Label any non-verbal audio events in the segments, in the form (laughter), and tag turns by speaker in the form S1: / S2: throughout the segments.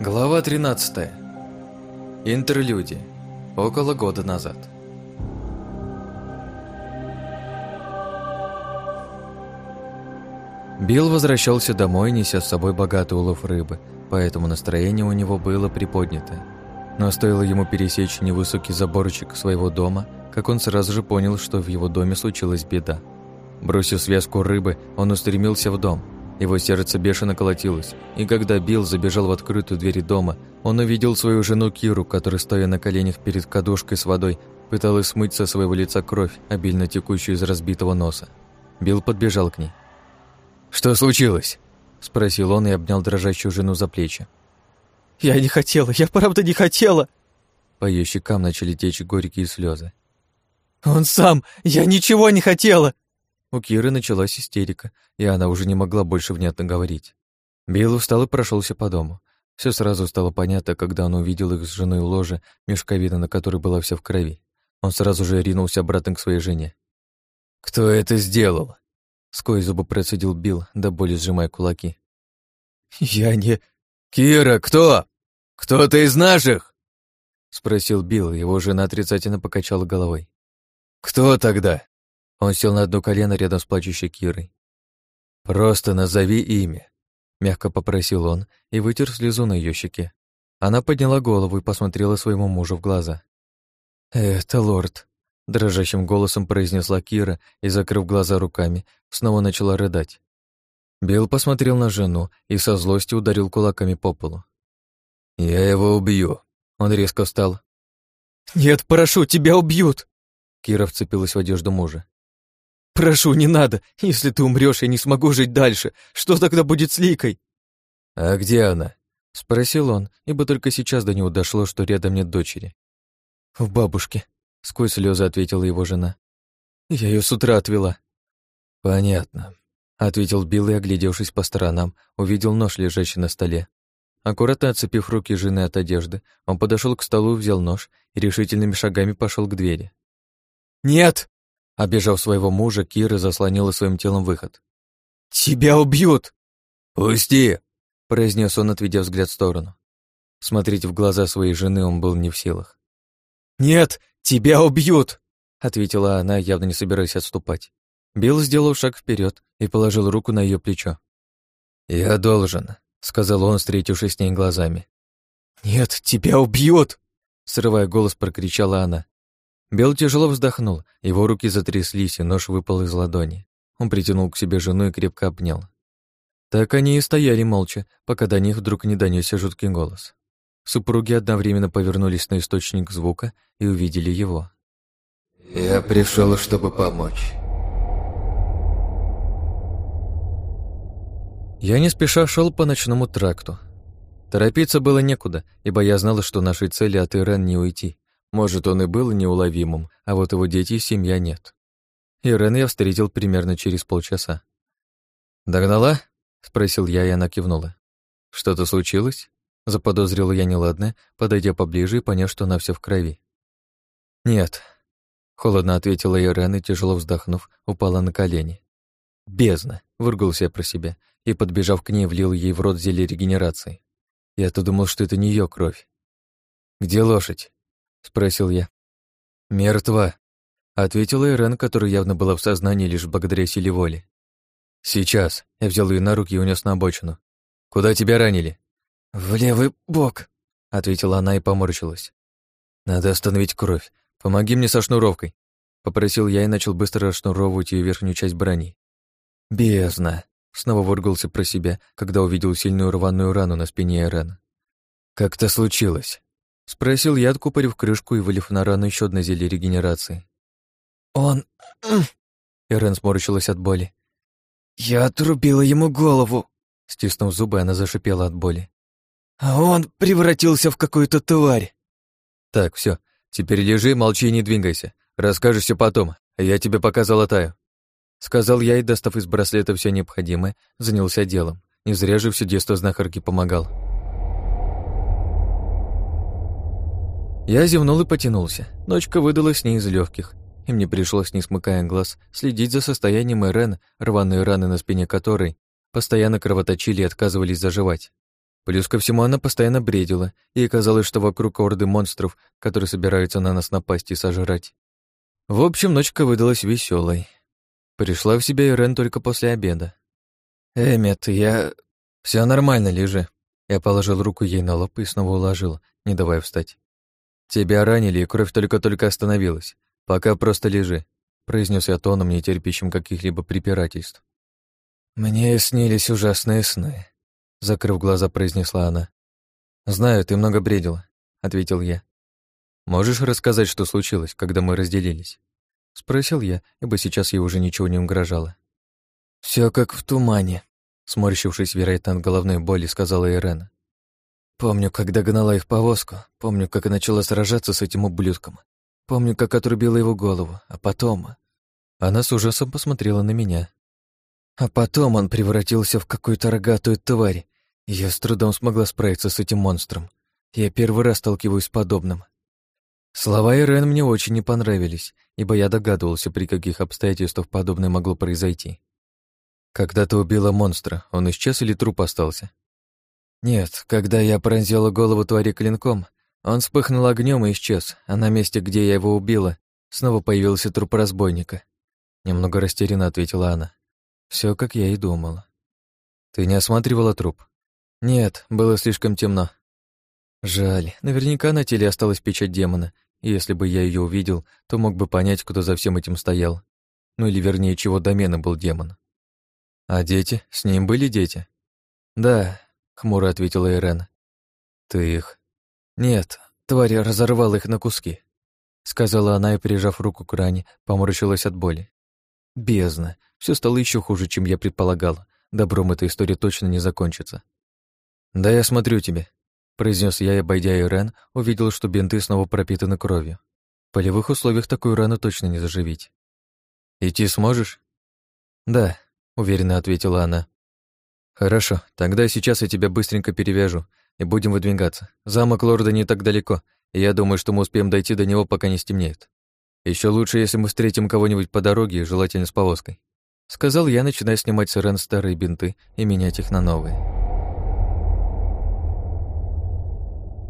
S1: Глава 13. Интерлюдия. Около года назад. Билл возвращался домой, неся с собой богатый улов рыбы, поэтому настроение у него было приподнятое. Но стоило ему пересечь невысокий заборчик своего дома, как он сразу же понял, что в его доме случилась беда. Бросив связку рыбы, он устремился в дом – его сердце бешено колотилось, и когда Билл забежал в открытую дверь дома, он увидел свою жену Киру, которая, стоя на коленях перед кадушкой с водой, пыталась смыть со своего лица кровь, обильно текущую из разбитого носа. Билл подбежал к ней. «Что случилось?» – спросил он и обнял дрожащую жену за плечи.
S2: «Я не хотела, я правда не хотела!»
S1: По ее щекам начали течь горькие слезы.
S2: «Он сам! Я ничего не хотела!»
S1: У Киры началась истерика, и она уже не могла больше внятно говорить. Билл устал и прошелся по дому. Все сразу стало понятно, когда он увидел их с женой ложе, мешковина на которой была вся в крови. Он сразу же ринулся обратно к своей жене. «Кто это сделал?» Сквозь зубы процедил Билл, до боли сжимая кулаки.
S2: «Я не...»
S1: «Кира, кто? Кто-то из наших?» Спросил Билл, его жена отрицательно покачала головой. «Кто тогда?» Он сел на одно колено рядом с плачущей Кирой. «Просто назови имя», — мягко попросил он и вытер слезу на ее щеке. Она подняла голову и посмотрела своему мужу в глаза. «Это лорд», — дрожащим голосом произнесла Кира и, закрыв глаза руками, снова начала рыдать. Билл посмотрел на жену и со злостью ударил кулаками по полу. «Я его убью», — он резко встал.
S2: «Нет, прошу, тебя убьют!»
S1: Кира вцепилась в одежду мужа.
S2: Прошу, не надо. Если ты умрешь, я не смогу жить дальше. Что тогда будет с Ликой?
S1: А где она? Спросил он, ибо только сейчас до него дошло, что рядом нет дочери.
S2: В бабушке. Сквозь слезы ответила его жена. Я ее с утра отвела.
S1: Понятно. Ответил Билл и, оглядевшись по сторонам, увидел нож, лежащий на столе. Аккуратно отцепив руки жены от одежды, он подошел к столу, взял нож и решительными шагами пошел к двери.
S2: «Нет!»
S1: Обежав своего мужа, Кира заслонила своим телом выход.
S2: «Тебя убьют!»
S1: «Пусти!» — произнес он, отведя взгляд в сторону. Смотреть в глаза своей жены он был не в силах.
S2: «Нет, тебя убьют!»
S1: — ответила она, явно не собираясь отступать. Билл сделал шаг вперед и положил руку на ее плечо. «Я должен», — сказал он, встретившись с ней глазами.
S2: «Нет, тебя убьют!»
S1: — срывая голос, прокричала она. Бел тяжело вздохнул, его руки затряслись, и нож выпал из ладони. Он притянул к себе жену и крепко обнял. Так они и стояли молча, пока до них вдруг не донесся жуткий голос. Супруги одновременно повернулись на источник звука и увидели его.
S3: «Я пришел, чтобы помочь».
S1: Я не спеша шел по ночному тракту. Торопиться было некуда, ибо я знала, что нашей цели от Ирен не уйти, может, он и был неуловимым, а вот его дети и семья нет. Ирен я встретил примерно через полчаса. «Догнала?» — спросил я, и она кивнула. «Что-то случилось?» — заподозрила я неладное, подойдя поближе и поняв, что она вся в крови. «Нет», — холодно ответила Ирен и, тяжело вздохнув, упала на колени. «Бездна!» — выругался я про себя и, подбежав к ней, влил ей в рот зелье регенерации. Я-то думал, что это не ее кровь. «Где лошадь?» — спросил я. «Мертва», — ответила Ирен, которая явно была в сознании лишь благодаря силе воли. «Сейчас». Я взял ее на руки и унес на обочину. «Куда тебя ранили?»
S2: «В левый бок», — ответила она и поморщилась.
S1: «Надо остановить кровь. Помоги мне со шнуровкой», — попросил я и начал быстро расшнуровывать ее верхнюю часть брони. «Бездна», — снова выругался про себя, когда увидел сильную рваную рану на спине Ирена. «Как это случилось?» Спросил я, откупорив крышку и вылив на рану еще одно зелье регенерации.
S2: «Он...» (clears throat)
S1: Эрен сморщилась от боли.
S2: «Я отрубила ему голову!»
S1: Стиснув зубы, она зашипела от боли.
S2: «А он превратился в какую-то тварь!»
S1: «Так, все, теперь лежи, молчи и не двигайся. Расскажешь все потом, а я тебе пока золотаю». Сказал я и, достав из браслета все необходимое, занялся делом. Не зря же все детство знахарки помогал. Я зевнул и потянулся. Ночка выдалась не из легких, и мне пришлось, не смыкая глаз, следить за состоянием Ирен, рваные раны на спине которой постоянно кровоточили и отказывались заживать. Плюс ко всему она постоянно бредила, и казалось, что вокруг орды монстров, которые собираются на нас напасть и сожрать. В общем, ночка выдалась веселой. Пришла в себя Ирен только после обеда. «Эммет, я... все нормально, лежи». Я положил руку ей на лоб и снова уложил, не давая встать. «Тебя ранили, и кровь только-только остановилась. Пока просто лежи», — произнес я тоном, не терпящим каких-либо препирательств. «Мне снились ужасные сны», — закрыв глаза, произнесла она. «Знаю, ты много бредила», — ответил я. «Можешь рассказать, что случилось, когда мы разделились?» — спросил я, ибо сейчас ей уже ничего не угрожало. Все как в тумане», — сморщившись, вероятно, от головной боли, сказала Ирена. «Помню, как догнала их повозку, помню, как начала сражаться с этим ублюдком, помню, как отрубила его голову, а потом...» Она с ужасом посмотрела на меня. А потом он превратился в какую-то рогатую тварь, я с трудом смогла справиться с этим монстром. Я первый раз сталкиваюсь с подобным. Слова Ирен мне очень не понравились, ибо я догадывался, при каких обстоятельствах подобное могло произойти. Когда ты убила монстра, он исчез или труп остался? Нет, когда я пронзила голову твари клинком, он вспыхнул огнем и исчез, а на месте, где я его убила, снова появился труп разбойника. Немного растерянно ответила она. Все, как я и думала. Ты не осматривала труп? Нет, было слишком темно. Жаль, наверняка на теле осталась печать демона, и если бы я ее увидел, то мог бы понять, кто за всем этим стоял. Ну или вернее, чего домена был демон. А дети? С ним были дети? Да, хмуро ответила Ирен. Ты их? Нет, тварь разорвала их на куски, сказала она и, прижав руку к ране, поморщилась от боли. Бездна. Все стало еще хуже, чем я предполагала. Добром эта история точно не закончится. «Да я смотрю тебе», — произнес я, и, обойдя Ирен, увидел, что бинты снова пропитаны кровью. В полевых условиях такую рану точно не заживить. «Идти сможешь?» «Да», — уверенно ответила она. «Хорошо, тогда сейчас я тебя быстренько перевяжу, и будем выдвигаться. Замок лорда не так далеко, и я думаю, что мы успеем дойти до него, пока не стемнеет. Еще лучше, если мы встретим кого-нибудь по дороге, желательно с повозкой. Сказал я, начиная снимать с Ирен старые бинты и менять их на новые.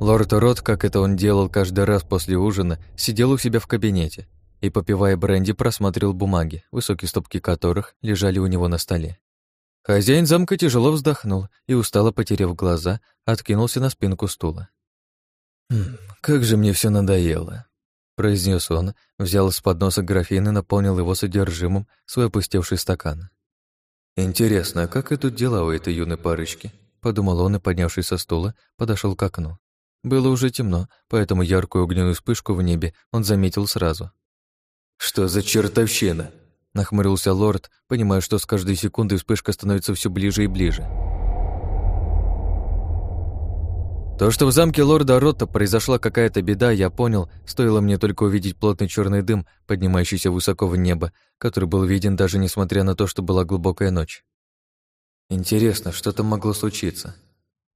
S1: Лорд Рот, как это он делал каждый раз после ужина, сидел у себя в кабинете и, попивая бренди, просматривал бумаги, высокие стопки которых лежали у него на столе. Хозяин замка тяжело вздохнул и, устало потеряв глаза, откинулся на спинку стула. «Хм, «Как же мне все надоело», произнес он, взял с подноса графин и наполнил его содержимым свой опустевший стакан. «Интересно, а как идут дела у этой юной парочки?» — подумал он и, поднявшись со стула, подошел к окну. Было уже темно, поэтому яркую огненную вспышку в небе он заметил сразу. «Что за чертовщина?» — нахмурился лорд, понимая, что с каждой секундой вспышка становится все ближе и ближе. То, что в замке лорда Ротта произошла какая-то беда, я понял, стоило мне только увидеть плотный черный дым, поднимающийся высоко в небо, который был виден даже несмотря на то, что была глубокая ночь. Интересно, что там могло случиться?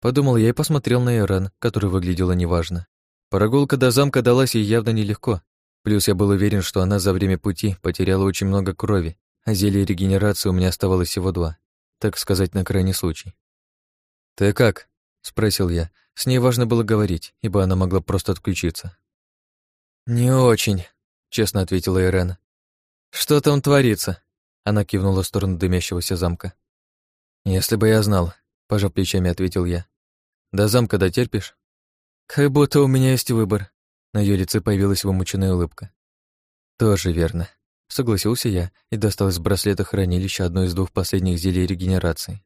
S1: Подумал я и посмотрел на Иран, который выглядела неважно. Прогулка до замка далась ей явно нелегко. Плюс я был уверен, что она за время пути потеряла очень много крови, а зелье регенерации у меня оставалось всего два, так сказать, на крайний случай. «Ты как?» — спросил я, с ней важно было говорить, ибо она могла просто отключиться. «Не очень», — честно ответила Ирена. «Что там творится?» Она кивнула в сторону дымящегося замка. «Если бы я знал», — пожав плечами, ответил я. «До замка дотерпишь?» «Как будто у меня есть выбор». На ее лице появилась вымученная улыбка. «Тоже верно», — согласился я и достал из браслета хранилища одно из двух последних зелий регенерации.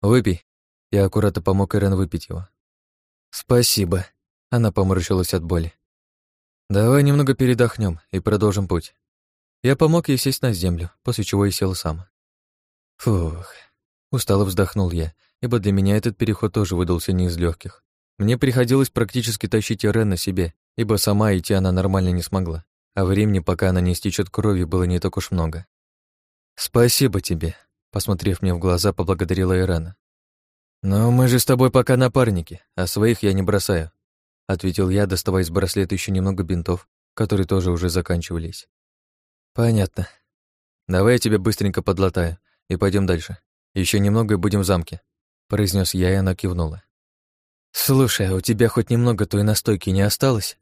S1: «Выпей». Я аккуратно помог Ирен выпить его. «Спасибо», — она поморщилась от боли. «Давай немного передохнем и продолжим путь». Я помог ей сесть на землю, после чего и сел сам. Фух, устало вздохнул я, ибо для меня этот переход тоже выдался не из легких. Мне приходилось практически тащить Ирен на себе, ибо сама идти она нормально не смогла, а времени, пока она не стечет крови, было не так уж много. «Спасибо тебе», — посмотрев мне в глаза, поблагодарила Ирена. «Но мы же с тобой пока напарники, а своих я не бросаю», — ответил я, доставая из браслета еще немного бинтов, которые тоже уже заканчивались. «Понятно. Давай я тебя быстренько подлатаю и пойдем дальше. Еще немного и будем в замке», — произнес я, и она кивнула.
S2: «Слушай, а у тебя хоть немного той настойки не осталось?»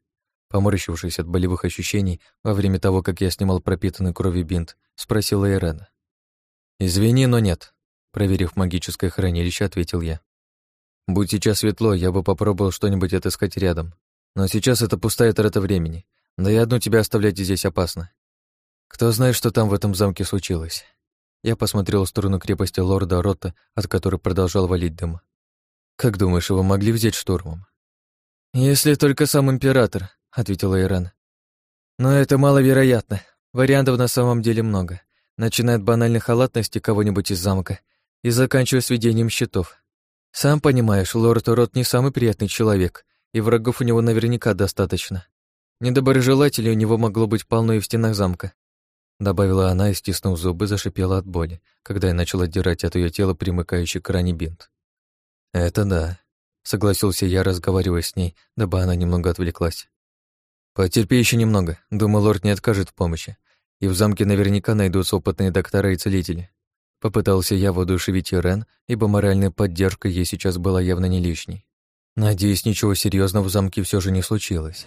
S2: Поморщившись от болевых ощущений во время того, как я снимал пропитанный кровью бинт, спросила Ирена. «Извини, но нет», — проверив магическое хранилище, ответил я. «Будь сейчас светло, я бы попробовал что-нибудь отыскать рядом. Но сейчас это пустая трата времени. Да и одну тебя оставлять здесь опасно. Кто знает, что там в этом замке случилось». Я посмотрел в сторону крепости лорда Ротта, от которой продолжал валить дым. «Как думаешь, его могли взять штурмом?» «Если только сам император», — ответила Иран. «Но это маловероятно. Вариантов на самом деле много. Начиная от банальной халатности кого-нибудь из замка и заканчивая сведением счетов. Сам понимаешь, лорд Рот не самый приятный человек, и врагов у него наверняка достаточно. Недоброжелателей у него могло быть полно и в стенах замка. Добавила она и, стиснув зубы, зашипела от боли, когда я начал отдирать от ее тела примыкающий к ране бинт. «Это да», — согласился я, разговаривая с ней, дабы она немного отвлеклась. «Потерпи еще немного. Думаю, лорд не откажет в помощи. И в замке наверняка найдутся опытные доктора и целители». Попытался я воодушевить Ирен, ибо моральная поддержка ей сейчас была явно не лишней. Надеюсь, ничего серьезного в замке все же не случилось.